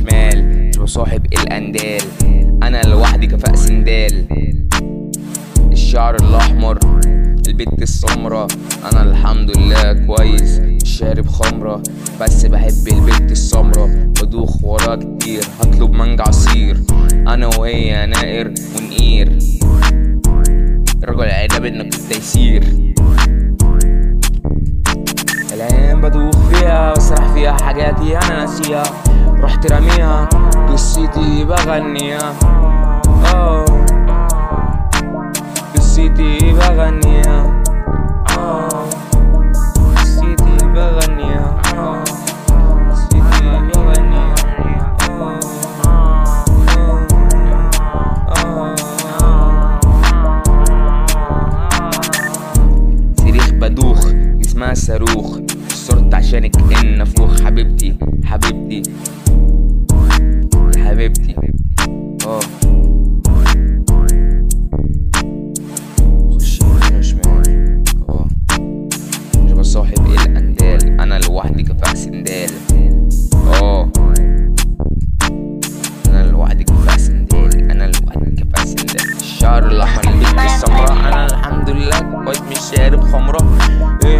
سندال أنا لوحدي كفاء سندال. الشعر الأحمر البت السمرة أنا الحمد لله كويس مش شارب خمرة بس بحب البت السمرة بدوخ وراها كتير. هطلب مانجا عصير أنا وهي نائر ونقير. رجل عنب إنك تيسير الأيام بدوخ فيها بسرح فيها حاجاتي أنا ناسيها. رحت راميها قصتي بغنيها آه قصتي بغنيها آه قصتي بغنيها آه قصتي بغنيها آه آه صريخ بدوخ صاروخ عشانك إن نفوخ حبيبتي حبيبتي حبيبتي. آه. خش يمين وشمال آه. مش بصاحب إيه الأندال. أنا لوحدي كفاء سندال. آه. أنا لوحدي كفاء سندال. أنا لوحدي كفاء سندال. الشعر الأحمر البنت السمراء أنا الحمد لله كويس مش شارب خمرة. إيه.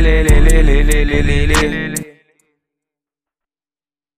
lele lele lele lele lele